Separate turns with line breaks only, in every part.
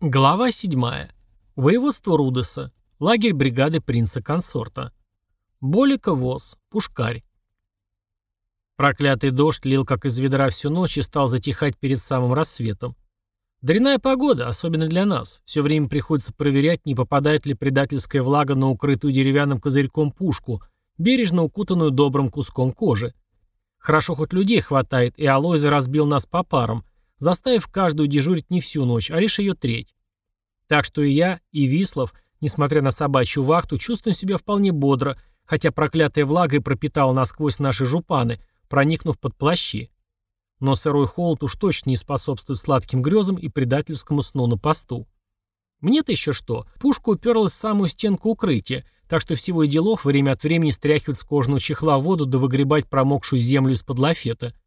Глава 7. Воеводство Рудеса. Лагерь бригады принца-консорта. Болика ВОЗ. Пушкарь. Проклятый дождь лил как из ведра всю ночь и стал затихать перед самым рассветом. Дрянная погода, особенно для нас. Все время приходится проверять, не попадает ли предательская влага на укрытую деревянным козырьком пушку, бережно укутанную добрым куском кожи. Хорошо хоть людей хватает, и Алойза разбил нас по парам, заставив каждую дежурить не всю ночь, а лишь ее треть. Так что и я, и Вислов, несмотря на собачью вахту, чувствуем себя вполне бодро, хотя проклятая влага и пропитала насквозь наши жупаны, проникнув под плащи. Но сырой холод уж точно не способствует сладким грезам и предательскому сну на посту. Мне-то еще что, пушка уперлась в самую стенку укрытия, так что всего и делов время от времени стряхивать с кожаного чехла воду да выгребать промокшую землю из-под лафета –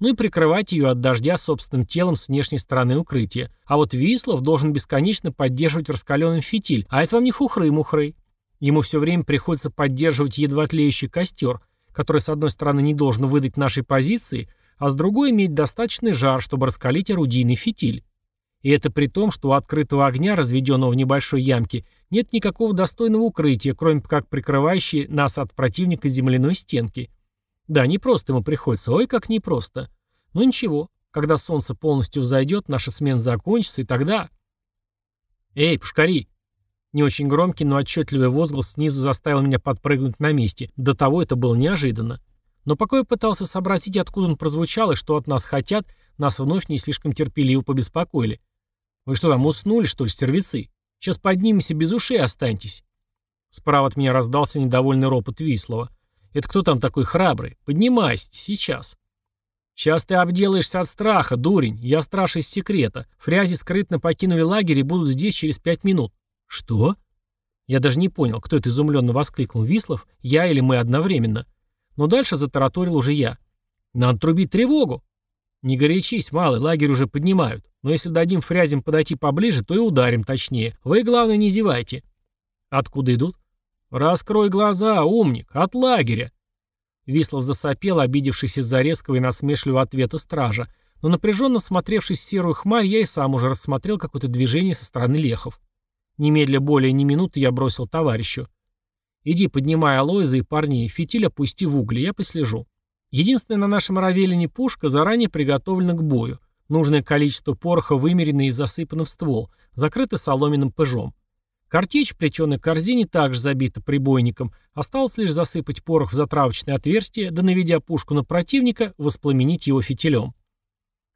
ну и прикрывать ее от дождя собственным телом с внешней стороны укрытия. А вот Вислов должен бесконечно поддерживать раскаленный фитиль, а это вам не хухры-мухры. Ему все время приходится поддерживать едва тлеющий костер, который с одной стороны не должен выдать нашей позиции, а с другой иметь достаточный жар, чтобы раскалить орудийный фитиль. И это при том, что у открытого огня, разведенного в небольшой ямке, нет никакого достойного укрытия, кроме как прикрывающей нас от противника земляной стенки – да, непросто ему приходится, ой, как непросто. Но ничего, когда солнце полностью взойдет, наша смена закончится, и тогда... «Эй, пушкари!» Не очень громкий, но отчетливый возглас снизу заставил меня подпрыгнуть на месте. До того это было неожиданно. Но пока я пытался сообразить, откуда он прозвучал и что от нас хотят, нас вновь не слишком терпеливо побеспокоили. «Вы что там, уснули, что ли, стервецы? Сейчас поднимемся, без ушей останьтесь». Справа от меня раздался недовольный ропот Вислова. Это кто там такой храбрый? Поднимайся, сейчас. Сейчас ты обделаешься от страха, дурень. Я страж из секрета. Фрязи скрытно покинули лагерь и будут здесь через пять минут. Что? Я даже не понял, кто это изумленно воскликнул. Вислов, я или мы одновременно. Но дальше затараторил уже я. Надо трубить тревогу. Не горячись, малый, лагерь уже поднимают. Но если дадим фрязям подойти поближе, то и ударим точнее. Вы, главное, не зевайте. Откуда идут? «Раскрой глаза, умник! От лагеря!» Вислов засопел, обидевшись из-за резкого и насмешливого ответа стража, но напряженно всмотревшись в серую хмарь, я и сам уже рассмотрел какое-то движение со стороны лехов. Немедля более ни минуты я бросил товарищу. «Иди, поднимай Алоиза и парней, фитиль опусти в угли, я послежу». Единственная на нашем равелине пушка заранее приготовлена к бою. Нужное количество пороха вымерено и засыпано в ствол, закрыто соломенным пыжом. Картечь в плетеной корзине также забита прибойником. Осталось лишь засыпать порох в затравочное отверстие, да наведя пушку на противника, воспламенить его фитилем.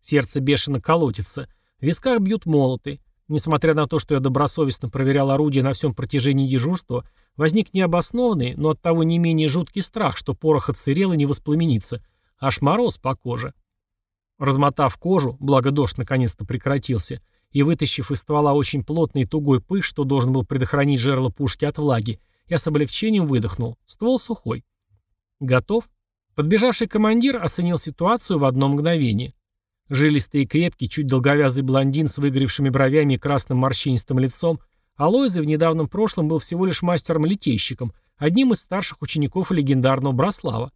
Сердце бешено колотится. В висках бьют молоты. Несмотря на то, что я добросовестно проверял орудие на всем протяжении дежурства, возник необоснованный, но оттого не менее жуткий страх, что порох отсырел и не воспламенится. Аж мороз по коже. Размотав кожу, благо дождь наконец-то прекратился, и, вытащив из ствола очень плотный и тугой пыш, что должен был предохранить жерло пушки от влаги, я с облегчением выдохнул. Ствол сухой. Готов? Подбежавший командир оценил ситуацию в одно мгновение. Жилистый и крепкий, чуть долговязый блондин с выгоревшими бровями и красным морщинистым лицом, Алойза в недавнем прошлом был всего лишь мастером-литейщиком, одним из старших учеников легендарного Брослава.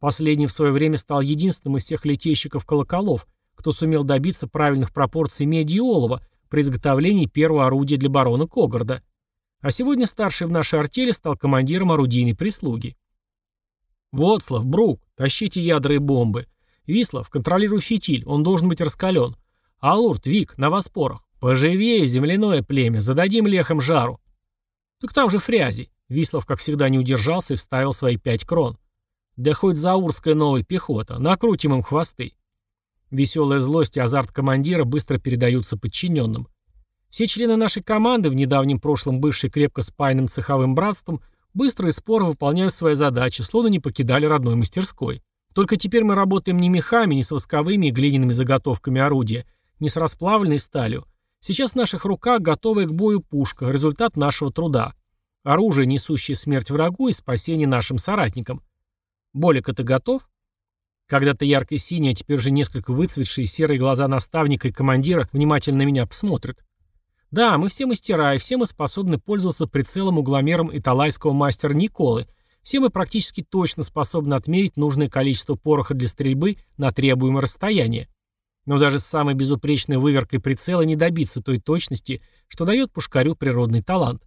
Последний в свое время стал единственным из всех литейщиков-колоколов, кто сумел добиться правильных пропорций меди и олова при изготовлении первого орудия для барона Когарда. А сегодня старший в нашей артели стал командиром орудийной прислуги. Вотслав, Брук, тащите ядра и бомбы. Вислав, контролируй фитиль, он должен быть раскален. Алурт, Вик, на воспорах. Поживее, земляное племя, зададим лехам жару. Так там же фрязи. Вислав, как всегда, не удержался и вставил свои пять крон. Да хоть заурская новая пехота, накрутим им хвосты. Веселая злость и азарт командира быстро передаются подчиненным. Все члены нашей команды, в недавнем прошлом бывшие крепко спаянным цеховым братством, быстро и споро выполняют свои задачи, словно не покидали родной мастерской. Только теперь мы работаем не мехами, не с восковыми и глиняными заготовками орудия, не с расплавленной сталью. Сейчас в наших руках готовая к бою пушка, результат нашего труда. Оружие, несущее смерть врагу и спасение нашим соратникам. Болик, ты готов? Когда-то ярко-синие, а теперь уже несколько выцветшие серые глаза наставника и командира внимательно на меня посмотрят. Да, мы все мастера, и все мы способны пользоваться прицелом угломером италайского мастера Николы. Все мы практически точно способны отмерить нужное количество пороха для стрельбы на требуемое расстояние. Но даже с самой безупречной выверкой прицела не добиться той точности, что дает пушкарю природный талант.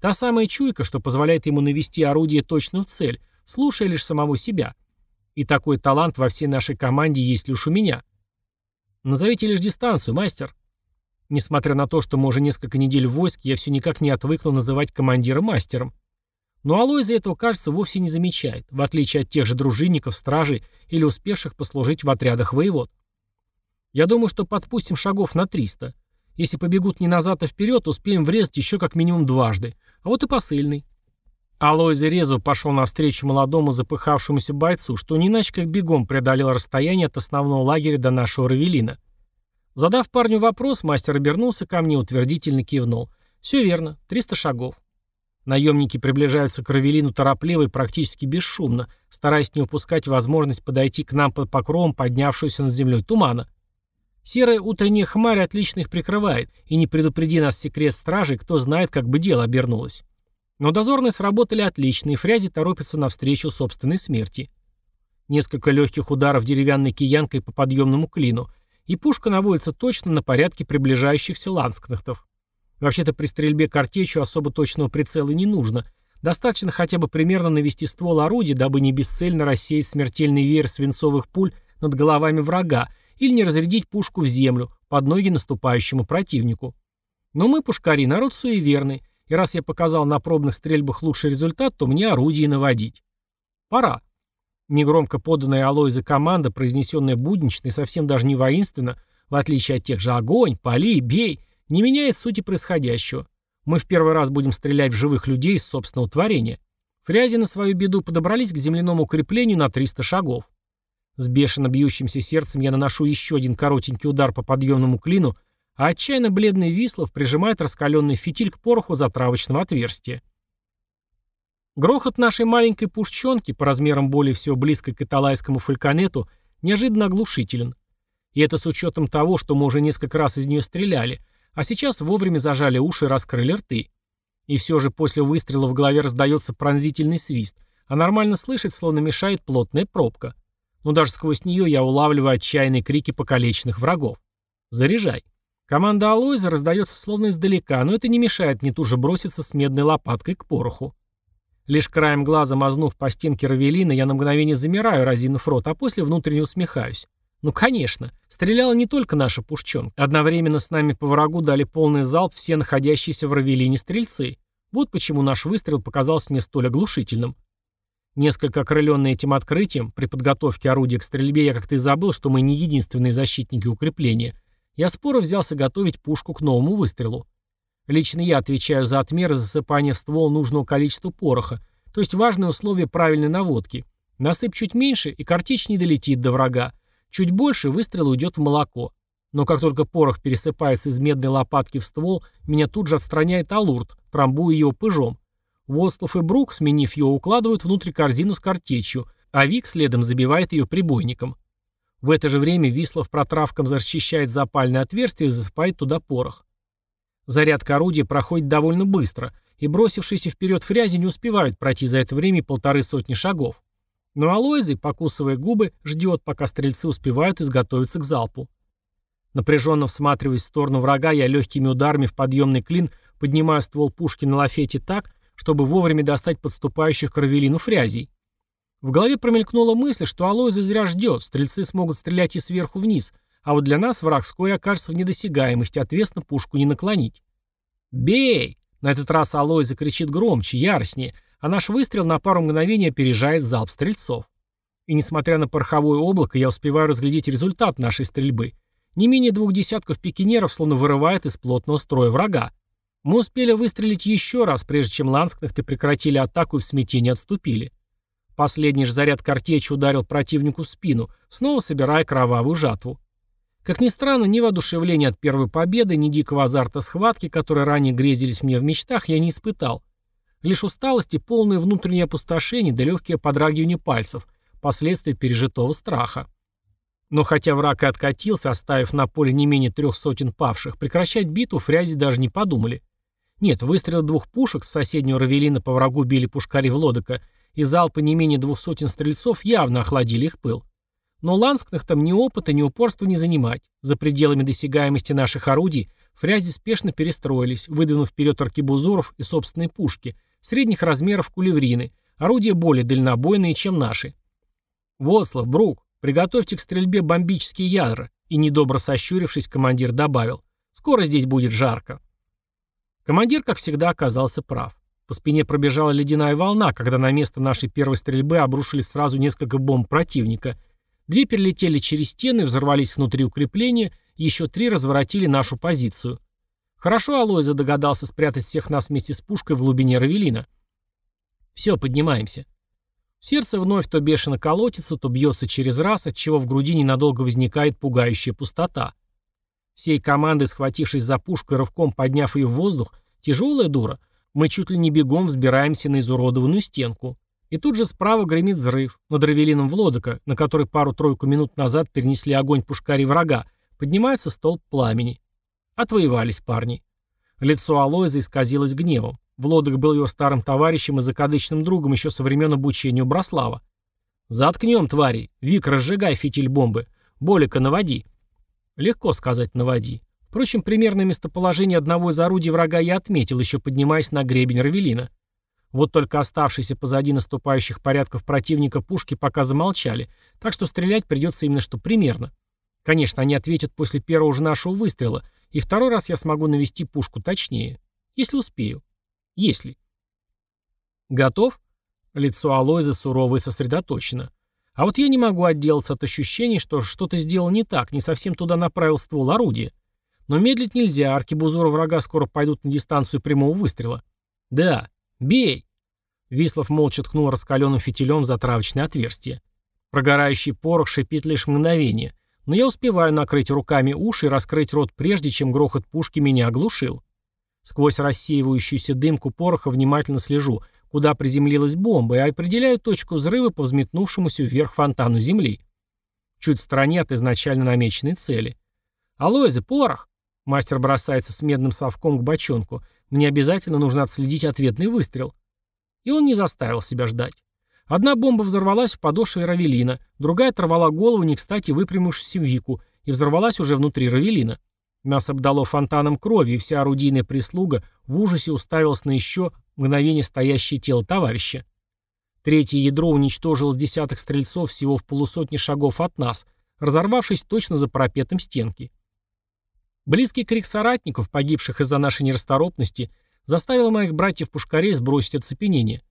Та самая чуйка, что позволяет ему навести орудие точно в цель, слушая лишь самого себя. И такой талант во всей нашей команде есть лишь у меня. Назовите лишь дистанцию, мастер. Несмотря на то, что мы уже несколько недель в войске, я все никак не отвыкну называть командира мастером. Но Алойза этого, кажется, вовсе не замечает, в отличие от тех же дружинников, стражей или успевших послужить в отрядах воевод. Я думаю, что подпустим шагов на 300. Если побегут не назад, а вперед, успеем врезать еще как минимум дважды. А вот и посыльный. Алойза Резу пошел навстречу молодому запыхавшемуся бойцу, что не иначе как бегом преодолел расстояние от основного лагеря до нашего Равелина. Задав парню вопрос, мастер обернулся ко мне, утвердительно кивнул. «Все верно, 300 шагов». Наемники приближаются к Равелину торопливо и практически бесшумно, стараясь не упускать возможность подойти к нам под покровом поднявшегося над землей тумана. Серая утренняя хмарь отлично их прикрывает, и не предупреди нас секрет стражи, кто знает, как бы дело обернулось. Но дозорные сработали отлично, и Фрязи торопится навстречу собственной смерти. Несколько легких ударов деревянной киянкой по подъемному клину, и пушка наводится точно на порядке приближающихся ланскнахтов. Вообще-то при стрельбе картечью особо точного прицела не нужно. Достаточно хотя бы примерно навести ствол орудия, дабы не бесцельно рассеять смертельный веер свинцовых пуль над головами врага или не разрядить пушку в землю под ноги наступающему противнику. Но мы, пушкари, народ суеверный, и раз я показал на пробных стрельбах лучший результат, то мне орудие наводить. Пора. Негромко поданная Алоиза команда, произнесенная буднично и совсем даже не воинственно, в отличие от тех же «огонь», «пали», «бей», не меняет сути происходящего. Мы в первый раз будем стрелять в живых людей из собственного творения. Фрязи на свою беду подобрались к земляному укреплению на 300 шагов. С бешено бьющимся сердцем я наношу еще один коротенький удар по подъемному клину, а отчаянно бледный Вислов прижимает раскаленный фитиль к пороху затравочного отверстия. Грохот нашей маленькой пушченки, по размерам более всего близкой к италайскому фальконету, неожиданно оглушителен. И это с учетом того, что мы уже несколько раз из нее стреляли, а сейчас вовремя зажали уши и раскрыли рты. И все же после выстрела в голове раздается пронзительный свист, а нормально слышать, словно мешает плотная пробка но даже сквозь нее я улавливаю отчаянные крики покалеченных врагов. «Заряжай!» Команда Алойза раздается словно издалека, но это не мешает мне тут же броситься с медной лопаткой к пороху. Лишь краем глаза мазнув по стенке Равелина, я на мгновение замираю, разинув рот, а после внутренне усмехаюсь. Ну, конечно, стреляла не только наша пушченка. Одновременно с нами по врагу дали полный залп все находящиеся в Равелине стрельцы. Вот почему наш выстрел показался мне столь оглушительным. Несколько окрыленный этим открытием, при подготовке орудия к стрельбе я как-то и забыл, что мы не единственные защитники укрепления, я споро взялся готовить пушку к новому выстрелу. Лично я отвечаю за отмеры засыпания в ствол нужного количества пороха, то есть важное условие правильной наводки. Насыпь чуть меньше, и картечь не долетит до врага. Чуть больше выстрел уйдет в молоко. Но как только порох пересыпается из медной лопатки в ствол, меня тут же отстраняет алурт, трамбуя его пыжом. Вослов и Брук, сменив его, укладывают внутрь корзину с картечью, а Вик следом забивает ее прибойником. В это же время Вислов протравком защищает запальное отверстие и засыпает туда порох. Зарядка орудия проходит довольно быстро, и бросившиеся вперед фрязи не успевают пройти за это время полторы сотни шагов. Но Алоизы, покусывая губы, ждет, пока стрельцы успевают изготовиться к залпу. Напряженно всматриваясь в сторону врага, я легкими ударами в подъемный клин поднимаю ствол пушки на лафете так, чтобы вовремя достать подступающих к Равелину фрязей. В голове промелькнула мысль, что Алойза зря ждет, стрельцы смогут стрелять и сверху вниз, а вот для нас враг вскоре окажется в недосягаемости, ответственно пушку не наклонить. «Бей!» На этот раз Алойза кричит громче, яростнее, а наш выстрел на пару мгновений опережает залп стрельцов. И несмотря на пороховое облако, я успеваю разглядеть результат нашей стрельбы. Не менее двух десятков пикинеров словно вырывает из плотного строя врага. Мы успели выстрелить еще раз, прежде чем ланскнахты прекратили атаку и в смятении отступили. Последний же заряд картечи ударил противнику в спину, снова собирая кровавую жатву. Как ни странно, ни воодушевления от первой победы, ни дикого азарта схватки, которые ранее грезились мне в мечтах, я не испытал. Лишь усталость и полное внутреннее опустошение да легкое подрагивание пальцев, последствия пережитого страха. Но хотя враг и откатился, оставив на поле не менее трех сотен павших, прекращать битву фрязи даже не подумали. Нет, выстрелы двух пушек с соседнего Равелина по врагу били пушкари в лодока, и залпы не менее двух сотен стрельцов явно охладили их пыл. Но ланскнахтам ни опыта, ни упорства не занимать. За пределами досягаемости наших орудий фрязи спешно перестроились, выдвинув вперед аркебузоров и собственные пушки, средних размеров кулеврины, орудия более дальнобойные, чем наши. «Вослов, Брук, приготовьте к стрельбе бомбические ядра», и, недобро сощурившись, командир добавил, «Скоро здесь будет жарко». Командир, как всегда, оказался прав. По спине пробежала ледяная волна, когда на место нашей первой стрельбы обрушились сразу несколько бомб противника. Две перелетели через стены, взорвались внутри укрепления, еще три разворотили нашу позицию. Хорошо Алойза догадался спрятать всех нас вместе с пушкой в глубине Равелина. Все, поднимаемся. Сердце вновь то бешено колотится, то бьется через раз, отчего в груди ненадолго возникает пугающая пустота. Всей командой, схватившись за пушку рывком подняв ее в воздух, тяжелая дура, мы чуть ли не бегом взбираемся на изуродованную стенку. И тут же справа гремит взрыв. Над Равелином Влодока, на который пару-тройку минут назад перенесли огонь пушкари врага, поднимается столб пламени. Отвоевались парни. Лицо Алоиза исказилось гневом. Влодок был его старым товарищем и закадычным другом еще со времен обучения у Брослава. «Заткнем, твари! Вик, разжигай фитиль бомбы! Болика, наводи!» Легко сказать «наводи». Впрочем, примерное местоположение одного из орудий врага я отметил, еще поднимаясь на гребень Равелина. Вот только оставшиеся позади наступающих порядков противника пушки пока замолчали, так что стрелять придется именно что примерно. Конечно, они ответят после первого же нашего выстрела, и второй раз я смогу навести пушку точнее. Если успею. Если. Готов? Лицо Алойза сурово и сосредоточено. А вот я не могу отделаться от ощущения, что что-то сделал не так, не совсем туда направил ствол орудия. Но медлить нельзя, аркебузоры врага скоро пойдут на дистанцию прямого выстрела. Да, бей! Вислов молча ткнул раскаленным фитилем в затравочное отверстие. Прогорающий порох шипит лишь мгновение, но я успеваю накрыть руками уши и раскрыть рот прежде, чем грохот пушки меня оглушил. Сквозь рассеивающуюся дымку пороха внимательно слежу, куда приземлилась бомба, и определяю точку взрыва по взметнувшемуся вверх фонтану земли. Чуть в стороне от изначально намеченной цели. «Алоизы, порох!» Мастер бросается с медным совком к бочонку. «Мне обязательно нужно отследить ответный выстрел». И он не заставил себя ждать. Одна бомба взорвалась в подошве Равелина, другая оторвала голову не кстати выпрямившуюся Вику и взорвалась уже внутри Равелина. Нас обдало фонтаном крови, и вся орудийная прислуга в ужасе уставилась на еще мгновение стоящее тело товарища. Третье ядро уничтожило с десяток стрельцов всего в полусотни шагов от нас, разорвавшись точно за парапетом стенки. Близкий крик соратников, погибших из-за нашей нерасторопности, заставил моих братьев-пушкарей сбросить оцепенение.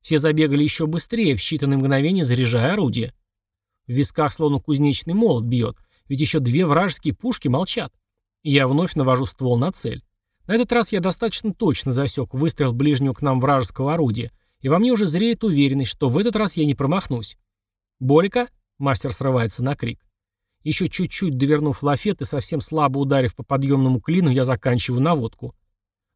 Все забегали еще быстрее, в считанные мгновения заряжая орудие. В висках словно кузнечный молот бьет, ведь еще две вражеские пушки молчат. Я вновь навожу ствол на цель. На этот раз я достаточно точно засек выстрел ближнего к нам вражеского орудия, и во мне уже зреет уверенность, что в этот раз я не промахнусь. «Болика?» — мастер срывается на крик. Еще чуть-чуть довернув лафет и совсем слабо ударив по подъемному клину, я заканчиваю наводку.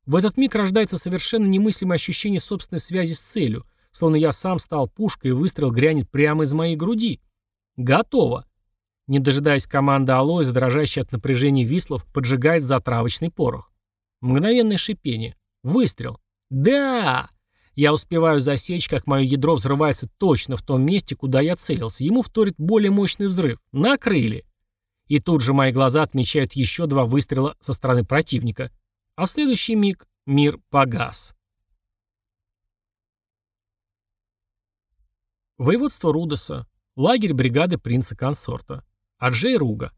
В этот миг рождается совершенно немыслимое ощущение собственной связи с целью, словно я сам стал пушкой и выстрел грянет прямо из моей груди. Готово. Не дожидаясь команды Алоиза, дрожащий от напряжения Вислов, поджигает затравочный порох. Мгновенное шипение. Выстрел. Да! Я успеваю засечь, как мое ядро взрывается точно в том месте, куда я целился. Ему вторит более мощный взрыв. Накрыли. И тут же мои глаза отмечают еще два выстрела со стороны противника. А в следующий миг мир погас. Воеводство Рудоса. Лагерь бригады принца-консорта. Аджей Руга.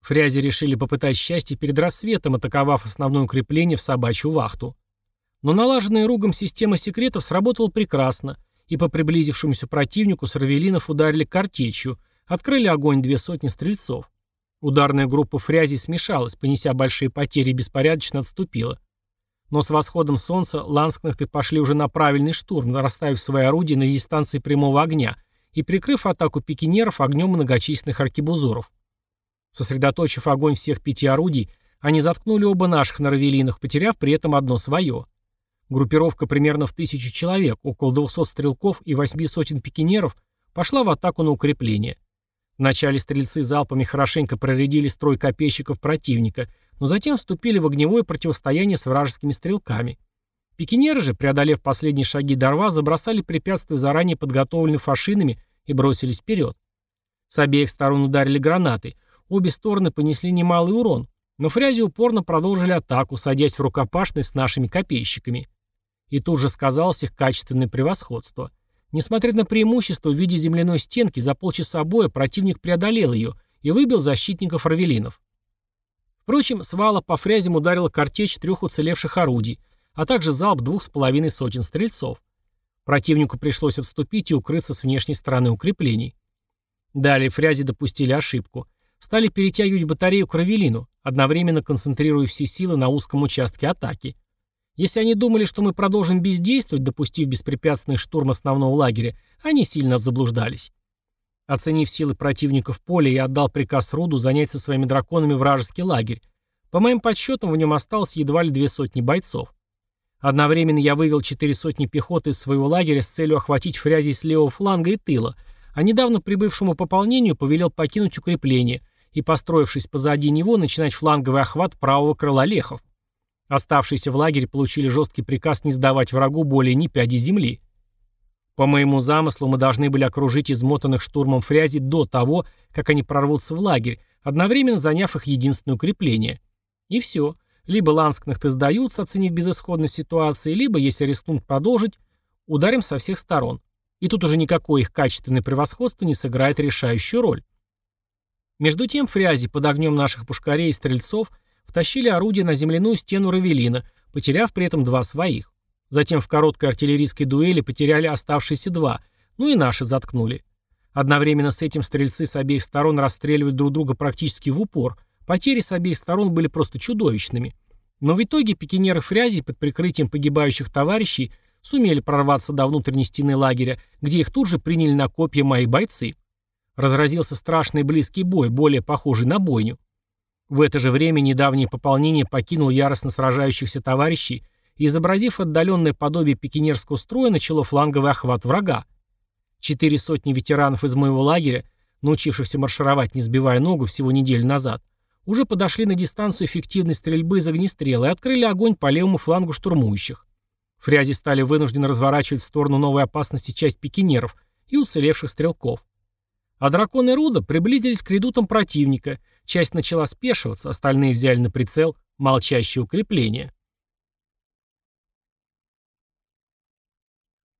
Фрязи решили попытать счастье перед рассветом, атаковав основное укрепление в собачью вахту. Но налаженная Ругом система секретов сработала прекрасно, и по приблизившемуся противнику с Равелинов ударили картечью, открыли огонь две сотни стрельцов. Ударная группа фрязи смешалась, понеся большие потери и беспорядочно отступила. Но с восходом солнца ланскнахты пошли уже на правильный штурм, расставив свои орудия на дистанции прямого огня – и прикрыв атаку пикинеров огнем многочисленных аркебузоров. Сосредоточив огонь всех пяти орудий, они заткнули оба наших на равелинах, потеряв при этом одно свое. Группировка примерно в тысячу человек, около 200 стрелков и восьми сотен пикинеров пошла в атаку на укрепление. Вначале стрельцы залпами хорошенько проредили строй копейщиков противника, но затем вступили в огневое противостояние с вражескими стрелками – Пикинеры же, преодолев последние шаги Дарва, забросали препятствия заранее подготовленными фашинами и бросились вперед. С обеих сторон ударили гранаты. Обе стороны понесли немалый урон, но фрязи упорно продолжили атаку, садясь в рукопашность с нашими копейщиками. И тут же сказалось их качественное превосходство. Несмотря на преимущество в виде земляной стенки, за полчаса боя противник преодолел ее и выбил защитников равелинов. Впрочем, свала по фрязям ударила картечь трех уцелевших орудий, а также залп двух с половиной сотен стрельцов. Противнику пришлось отступить и укрыться с внешней стороны укреплений. Далее фрязи допустили ошибку. Стали перетягивать батарею к Равелину, одновременно концентрируя все силы на узком участке атаки. Если они думали, что мы продолжим бездействовать, допустив беспрепятственный штурм основного лагеря, они сильно заблуждались. Оценив силы противника в поле, я отдал приказ Руду занять со своими драконами вражеский лагерь. По моим подсчетам, в нем осталось едва ли две сотни бойцов. Одновременно я вывел четыре сотни пехоты из своего лагеря с целью охватить фрязи с левого фланга и тыла, а недавно прибывшему пополнению повелел покинуть укрепление и, построившись позади него, начинать фланговый охват правого крыла лехов. Оставшиеся в лагере получили жесткий приказ не сдавать врагу более ни пяди земли. По моему замыслу мы должны были окружить измотанных штурмом фрязи до того, как они прорвутся в лагерь, одновременно заняв их единственное укрепление. И все. Либо ланскнахты сдаются, оценив безысходность ситуации, либо, если рискнут продолжить, ударим со всех сторон. И тут уже никакое их качественное превосходство не сыграет решающую роль. Между тем фрязи под огнем наших пушкарей и стрельцов втащили орудие на земляную стену Равелина, потеряв при этом два своих. Затем в короткой артиллерийской дуэли потеряли оставшиеся два, ну и наши заткнули. Одновременно с этим стрельцы с обеих сторон расстреливают друг друга практически в упор. Потери с обеих сторон были просто чудовищными. Но в итоге пикинеры фрязи под прикрытием погибающих товарищей сумели прорваться до внутренней стены лагеря, где их тут же приняли на копья мои бойцы. Разразился страшный близкий бой, более похожий на бойню. В это же время недавнее пополнение покинул яростно сражающихся товарищей и, изобразив отдаленное подобие пикинерского строя, начало фланговый охват врага. Четыре сотни ветеранов из моего лагеря, научившихся маршировать, не сбивая ногу всего неделю назад, уже подошли на дистанцию эффективной стрельбы из огнестрела и открыли огонь по левому флангу штурмующих. Фрязи стали вынуждены разворачивать в сторону новой опасности часть пикинеров и уцелевших стрелков. А драконы Руда приблизились к редутам противника, часть начала спешиваться, остальные взяли на прицел молчащее укрепление.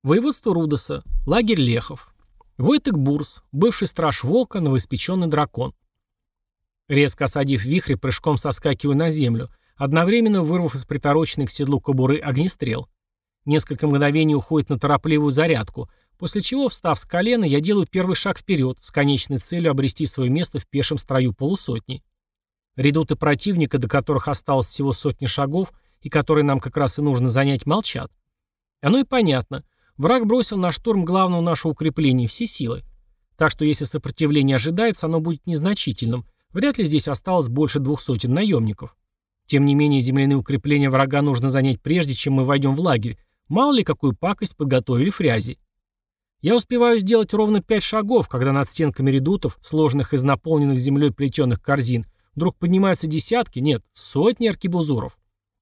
Воеводство Рудоса, лагерь Лехов. Войтек Бурс, бывший страж Волка, новоиспеченный дракон. Резко осадив вихрь, прыжком соскакиваю на землю, одновременно вырвав из притороченной к седлу кобуры огнестрел. Несколько мгновений уходит на торопливую зарядку, после чего, встав с колена, я делаю первый шаг вперед, с конечной целью обрести свое место в пешем строю полусотни. Редуты противника, до которых осталось всего сотни шагов, и которые нам как раз и нужно занять, молчат. Оно и понятно. Враг бросил на штурм главного нашего укрепления все силы. Так что если сопротивление ожидается, оно будет незначительным. Вряд ли здесь осталось больше двух сотен наемников. Тем не менее, земляные укрепления врага нужно занять прежде, чем мы войдем в лагерь, Мало ли, какую пакость подготовили фрязи. Я успеваю сделать ровно пять шагов, когда над стенками редутов, сложенных из наполненных землей плетеных корзин, вдруг поднимаются десятки, нет, сотни аркебузуров.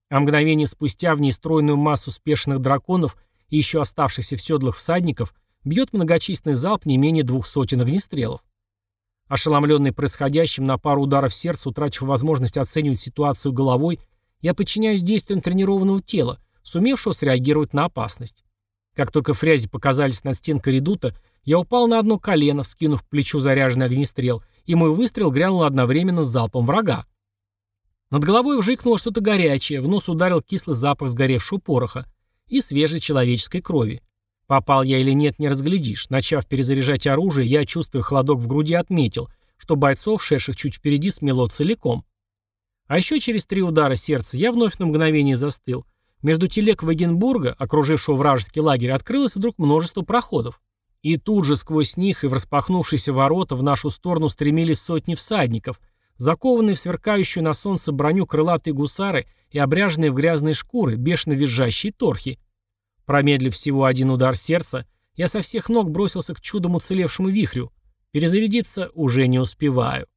А мгновение спустя в нестройную массу спешных драконов и еще оставшихся в седлах всадников бьет многочисленный залп не менее двух сотен огнестрелов. Ошеломленный происходящим на пару ударов сердца, утратив возможность оценивать ситуацию головой, я подчиняюсь действиям тренированного тела, сумевшего среагировать на опасность. Как только фрязи показались над стенкой редута, я упал на одно колено, вскинув к плечу заряженный огнестрел, и мой выстрел грянул одновременно с залпом врага. Над головой вжикнуло что-то горячее, в нос ударил кислый запах сгоревшего пороха и свежей человеческой крови. Попал я или нет, не разглядишь. Начав перезаряжать оружие, я, чувствуя холодок в груди, отметил, что бойцов, шедших чуть впереди, смело целиком. А еще через три удара сердца я вновь на мгновение застыл, между телег Вагенбурга, окружившего вражеский лагерь, открылось вдруг множество проходов. И тут же сквозь них и в распахнувшиеся ворота в нашу сторону стремились сотни всадников, закованные в сверкающую на солнце броню крылатые гусары и обряженные в грязные шкуры, бешено визжащие торхи. Промедлив всего один удар сердца, я со всех ног бросился к чудом уцелевшему вихрю. Перезарядиться уже не успеваю.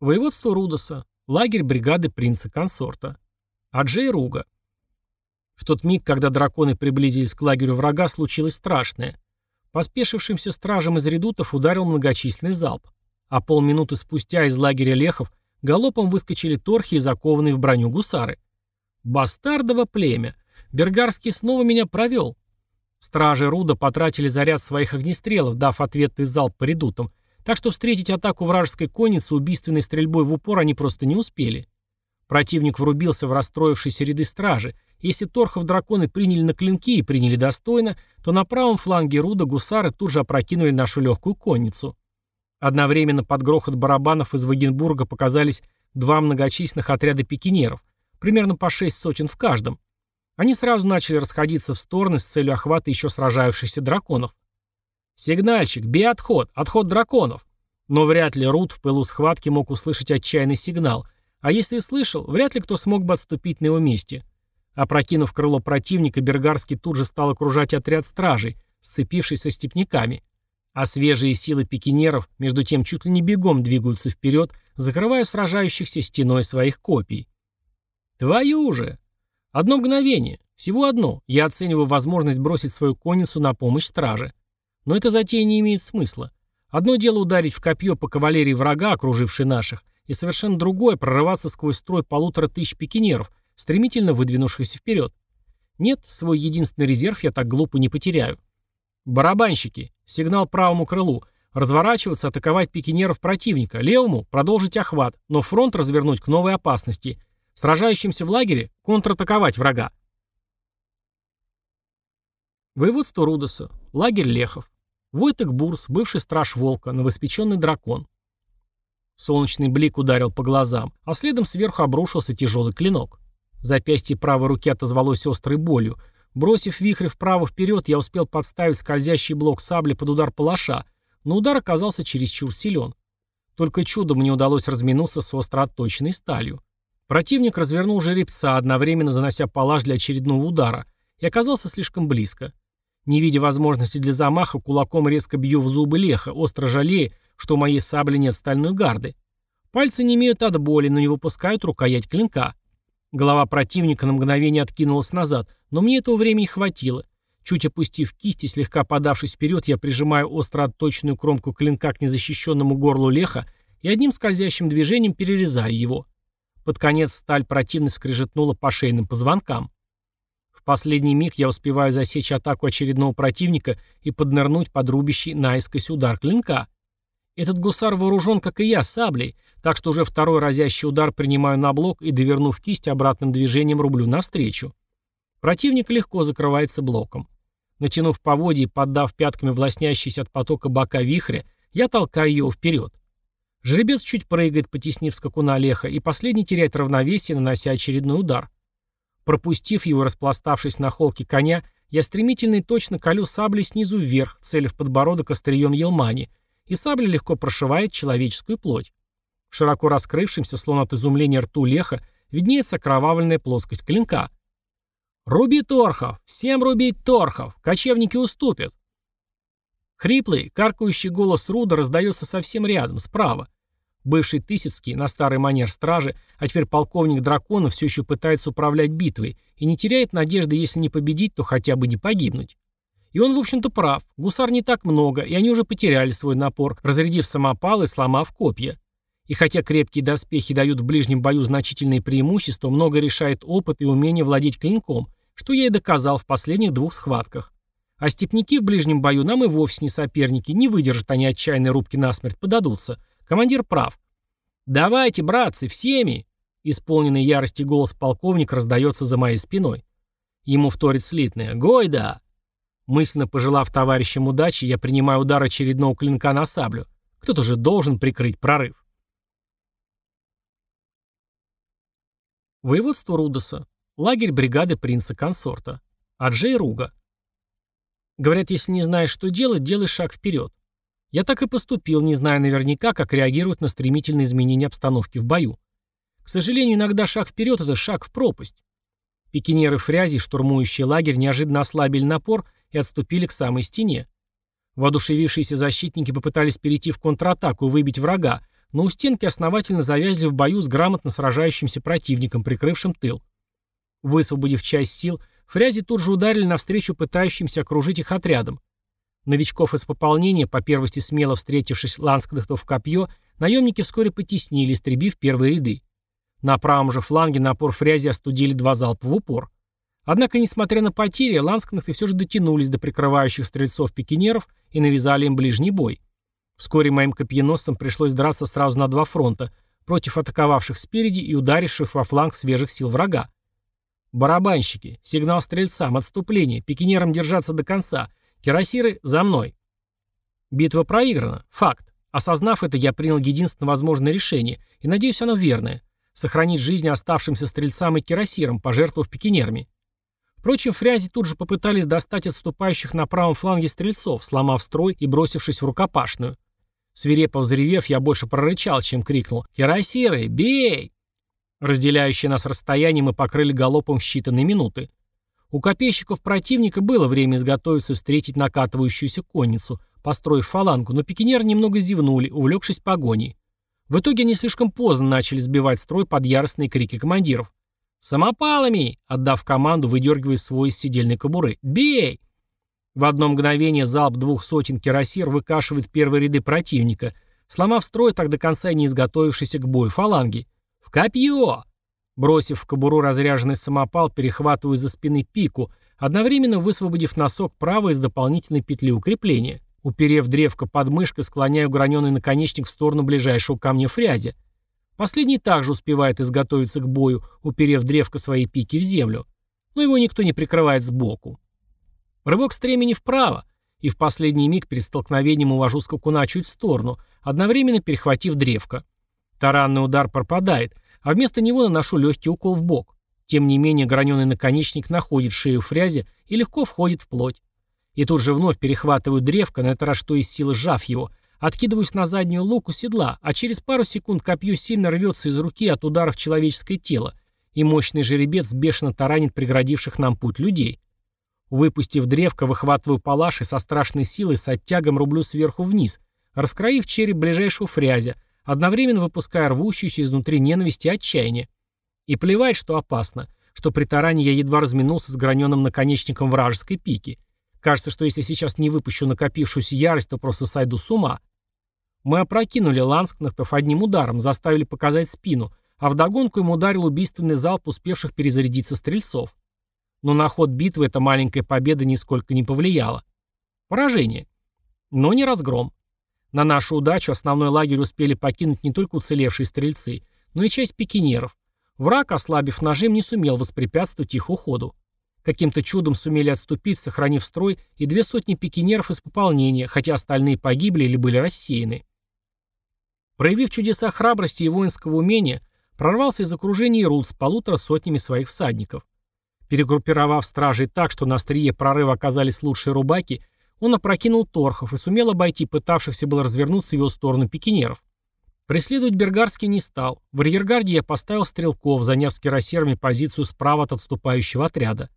Воеводство Рудоса. Лагерь бригады принца-консорта. Аджей Руга. В тот миг, когда драконы приблизились к лагерю врага, случилось страшное. Поспешившимся стражам из редутов ударил многочисленный залп. А полминуты спустя из лагеря лехов галопом выскочили торхи и закованные в броню гусары. Бастардово племя. Бергарский снова меня провел. Стражи Руда потратили заряд своих огнестрелов, дав ответный залп по редутам, так что встретить атаку вражеской конницы убийственной стрельбой в упор они просто не успели. Противник врубился в расстроившиеся ряды стражи. Если торхов драконы приняли на клинки и приняли достойно, то на правом фланге Руда гусары тут же опрокинули нашу легкую конницу. Одновременно под грохот барабанов из Вагенбурга показались два многочисленных отряда пикинеров, примерно по шесть сотен в каждом. Они сразу начали расходиться в стороны с целью охвата еще сражающихся драконов. «Сигнальщик, бей отход! Отход драконов!» Но вряд ли Рут в пылу схватки мог услышать отчаянный сигнал, а если и слышал, вряд ли кто смог бы отступить на его месте. Опрокинув крыло противника, Бергарский тут же стал окружать отряд стражей, сцепившись со степняками. А свежие силы пикинеров, между тем, чуть ли не бегом двигаются вперед, закрывая сражающихся стеной своих копий. «Твою же!» Одно мгновение, всего одно, я оцениваю возможность бросить свою конницу на помощь страже. Но эта затея не имеет смысла. Одно дело ударить в копье по кавалерии врага, окружившей наших, и совершенно другое прорываться сквозь строй полутора тысяч пикинеров, стремительно выдвинувшихся вперед. Нет, свой единственный резерв я так глупо не потеряю. Барабанщики, сигнал правому крылу, разворачиваться, атаковать пикинеров противника, левому продолжить охват, но фронт развернуть к новой опасности – Сражающимся в лагере контратаковать врага. Воеводство Рудоса. Лагерь Лехов. Войтек Бурс, бывший страж Волка, новоспеченный дракон. Солнечный блик ударил по глазам, а следом сверху обрушился тяжелый клинок. Запястье правой руки отозвалось острой болью. Бросив вихрь вправо-вперед, я успел подставить скользящий блок сабли под удар палаша, но удар оказался чересчур силен. Только чудом мне удалось разминуться с остро отточенной сталью. Противник развернул жеребца, одновременно занося палаш для очередного удара, и оказался слишком близко. Не видя возможности для замаха, кулаком резко бью в зубы леха, остро жалея, что у моей сабли нет стальной гарды. Пальцы не имеют от боли, но не выпускают рукоять клинка. Голова противника на мгновение откинулась назад, но мне этого времени хватило. Чуть опустив кисть и слегка подавшись вперед, я прижимаю остро отточенную кромку клинка к незащищенному горлу леха и одним скользящим движением перерезаю его. Под конец сталь противно скрежетнула по шейным позвонкам. Последний миг я успеваю засечь атаку очередного противника и поднырнуть под рубящий наискось удар клинка. Этот гусар вооружен, как и я, саблей, так что уже второй разящий удар принимаю на блок и, довернув кисть, обратным движением рублю навстречу. Противник легко закрывается блоком. Натянув поводья и поддав пятками властнящийся от потока бока вихря, я толкаю его вперед. Жеребец чуть прыгает, потеснив скакуна Леха, и последний теряет равновесие, нанося очередной удар. Пропустив его, распластавшись на холке коня, я стремительно и точно колю саблей снизу вверх, целив подбородок острием Елмани, и сабля легко прошивает человеческую плоть. В широко раскрывшемся, словно от изумления рту Леха, виднеется окровавленная плоскость клинка. «Руби торхов! Всем рубить торхов! Кочевники уступят!» Хриплый, каркающий голос Руда раздается совсем рядом, справа. Бывший Тысяцкий, на старый манер стражи, а теперь полковник дракона все еще пытается управлять битвой и не теряет надежды, если не победить, то хотя бы не погибнуть. И он, в общем-то, прав. Гусар не так много, и они уже потеряли свой напор, разрядив самопал и сломав копья. И хотя крепкие доспехи дают в ближнем бою значительные преимущества, много решает опыт и умение владеть клинком, что я и доказал в последних двух схватках. А степняки в ближнем бою нам и вовсе не соперники, не выдержат они отчаянной рубки насмерть, подадутся. Командир прав. «Давайте, братцы, всеми!» Исполненный ярости голос полковника раздается за моей спиной. Ему вторит слитное. «Гойда!» Мысленно пожелав товарищам удачи, я принимаю удар очередного клинка на саблю. Кто-то же должен прикрыть прорыв. Воеводство Рудоса. Лагерь бригады принца-консорта. Аджей Руга. Говорят, если не знаешь, что делать, делай шаг вперед. Я так и поступил, не зная наверняка, как реагируют на стремительные изменения обстановки в бою. К сожалению, иногда шаг вперед – это шаг в пропасть. Пикинеры фрязи, штурмующие лагерь, неожиданно ослабили напор и отступили к самой стене. Воодушевившиеся защитники попытались перейти в контратаку и выбить врага, но у стенки основательно завязли в бою с грамотно сражающимся противником, прикрывшим тыл. Высвободив часть сил, фрязи тут же ударили навстречу пытающимся окружить их отрядом. Новичков из пополнения, по первости смело встретившись ланскдахтов в копье, наемники вскоре потеснили, истребив первые ряды. На правом же фланге напор фрязи остудили два залпа в упор. Однако, несмотря на потери, ланскнахты все же дотянулись до прикрывающих стрельцов-пикинеров и навязали им ближний бой. Вскоре моим копьеносцам пришлось драться сразу на два фронта, против атаковавших спереди и ударивших во фланг свежих сил врага. Барабанщики, сигнал стрельцам, отступление, пикинерам держаться до конца, кирасиры за мной. Битва проиграна, факт. Осознав это, я принял единственно возможное решение, и надеюсь, оно верное – сохранить жизни оставшимся стрельцам и кирасирам, пожертвовав пикинерами. Впрочем, фрязи тут же попытались достать отступающих на правом фланге стрельцов, сломав строй и бросившись в рукопашную. Свирепо взревев, я больше прорычал, чем крикнул «Кирасиры, бей!». Разделяющие нас расстояние мы покрыли галопом в считанные минуты. У копейщиков противника было время изготовиться встретить накатывающуюся конницу, построив фалангу, но пикинеры немного зевнули, увлекшись погоней. В итоге они слишком поздно начали сбивать строй под яростные крики командиров. «Самопалами!» — отдав команду, выдергивая свой из сидельной кобуры. «Бей!» В одно мгновение залп двух сотен кирасир выкашивает первые ряды противника, сломав строй так до конца и не изготовившийся к бою фаланги. «В копье!» Бросив в кобуру разряженный самопал, перехватываю за спины пику, одновременно высвободив носок правой из дополнительной петли укрепления. Уперев древко под мышкой, склоняю граненый наконечник в сторону ближайшего камня фрязи. Последний также успевает изготовиться к бою, уперев древко своей пики в землю. Но его никто не прикрывает сбоку. Рывок стремени вправо, и в последний миг перед столкновением увожу скакуна чуть в сторону, одновременно перехватив древко. Таранный удар пропадает, а вместо него наношу легкий укол в бок. Тем не менее, граненый наконечник находит шею фрязи и легко входит в плоть. И тут же вновь перехватываю древко, на это раз что из силы сжав его, откидываюсь на заднюю луку седла, а через пару секунд копье сильно рвется из руки от ударов человеческое тело, и мощный жеребец бешено таранит преградивших нам путь людей. Выпустив древко, выхватываю палаш и со страшной силой с оттягом рублю сверху вниз, раскроив череп ближайшего фрязя, одновременно выпуская рвущуюся изнутри ненависть и отчаяние. И плевать, что опасно, что при таране я едва разминулся с граненым наконечником вражеской пики. Кажется, что если сейчас не выпущу накопившуюся ярость, то просто сойду с ума. Мы опрокинули ланскнахтов одним ударом, заставили показать спину, а вдогонку им ударил убийственный залп успевших перезарядиться стрельцов. Но на ход битвы эта маленькая победа нисколько не повлияла. Поражение. Но не разгром. На нашу удачу основной лагерь успели покинуть не только уцелевшие стрельцы, но и часть пикинеров. Враг, ослабив нажим, не сумел воспрепятствовать их уходу. Каким-то чудом сумели отступить, сохранив строй, и две сотни пикинеров из пополнения, хотя остальные погибли или были рассеяны. Проявив чудеса храбрости и воинского умения, прорвался из окружения Ирут с полутора сотнями своих всадников. Перегруппировав стражей так, что на острие прорыва оказались лучшие рубаки, он опрокинул торхов и сумел обойти пытавшихся было развернуться в его сторону пикинеров. Преследовать Бергарский не стал. В арьергарде я поставил стрелков, заняв с кирасерами позицию справа от отступающего отряда.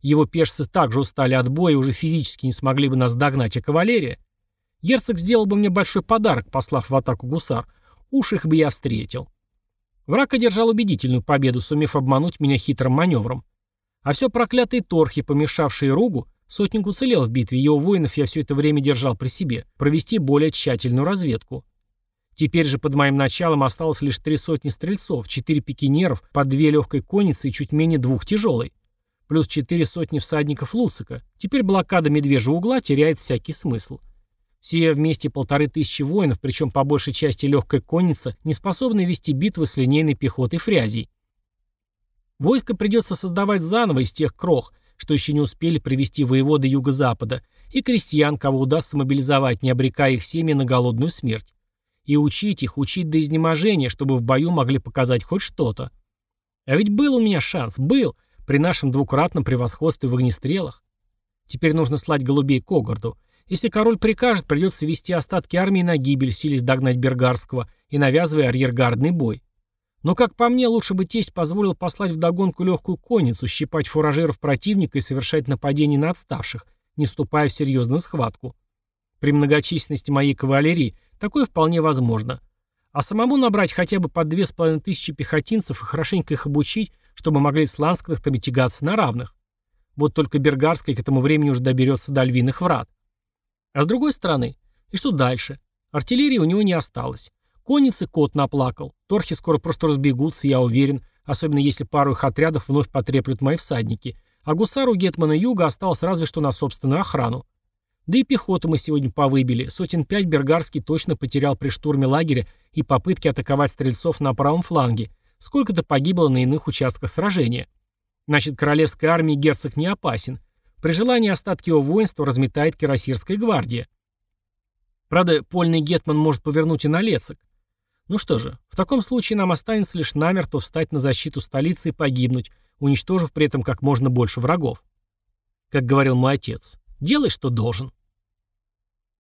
Его пешцы также устали от боя и уже физически не смогли бы нас догнать, а кавалерия... Герцог сделал бы мне большой подарок, послав в атаку гусар. Уж их бы я встретил. Враг одержал убедительную победу, сумев обмануть меня хитрым маневром. А все проклятые торхи, помешавшие Ругу, сотник уцелел в битве, его воинов я все это время держал при себе, провести более тщательную разведку. Теперь же под моим началом осталось лишь три сотни стрельцов, четыре пикинеров, по две легкой конницы и чуть менее двух тяжелой. Плюс четыре сотни всадников Луцика. Теперь блокада Медвежьего угла теряет всякий смысл. Все вместе полторы тысячи воинов, причем по большей части легкая конница, не способны вести битвы с линейной пехотой фрязей. Войско придется создавать заново из тех крох, что еще не успели привести воеводы юго-запада, и крестьян, кого удастся мобилизовать, не обрекая их семьи на голодную смерть. И учить их, учить до изнеможения, чтобы в бою могли показать хоть что-то. А ведь был у меня шанс, был, при нашем двукратном превосходстве в огнестрелах. Теперь нужно слать голубей к Огарду. Если король прикажет, придется вести остатки армии на гибель, силясь догнать Бергарского и навязывая арьергардный бой. Но, как по мне, лучше бы тесть позволил послать вдогонку легкую конницу, щипать фуражеров противника и совершать нападение на отставших, не вступая в серьезную схватку. При многочисленности моей кавалерии такое вполне возможно. А самому набрать хотя бы по две с половиной тысячи пехотинцев и хорошенько их обучить, чтобы могли с ланскнахтами тягаться на равных. Вот только Бергарский к этому времени уже доберется до львиных врат. А с другой стороны, и что дальше? Артиллерии у него не осталось. Конницы кот наплакал. Торхи скоро просто разбегутся, я уверен, особенно если пару их отрядов вновь потреплют мои всадники. А гусару Гетмана Юга осталось разве что на собственную охрану. Да и пехоту мы сегодня повыбили. Сотен пять Бергарский точно потерял при штурме лагеря и попытке атаковать стрельцов на правом фланге. Сколько-то погибло на иных участках сражения. Значит, королевской армии герцог не опасен. При желании остатки его воинства разметает Кирасирская гвардия. Правда, польный гетман может повернуть и на Лецик. Ну что же, в таком случае нам останется лишь намертво встать на защиту столицы и погибнуть, уничтожив при этом как можно больше врагов. Как говорил мой отец, делай, что должен.